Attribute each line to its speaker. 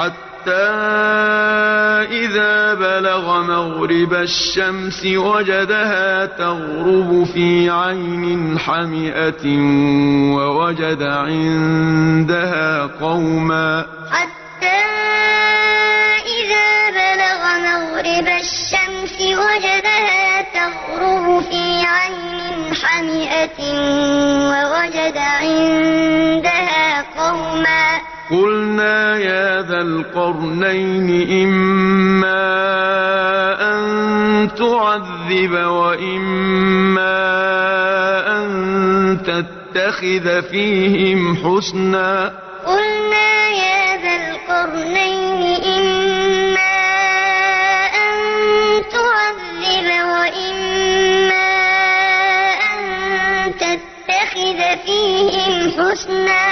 Speaker 1: حتى إذا بلغ مغرب الشمس وجدها تغرب في عين حمئة ووجد عندها قوما
Speaker 2: حتى إذا بلغ مغرب الشمس وجدها تغرب في عين حمئة ووجد عندها قوما
Speaker 1: قلنا يا ذا القرنين إما أن تعذب وإما أن تتخذ فيهم حسنا.
Speaker 2: قلنا يا ذا القرنين إما أن تعذب وإما أن تتخذ فيهم حسنا.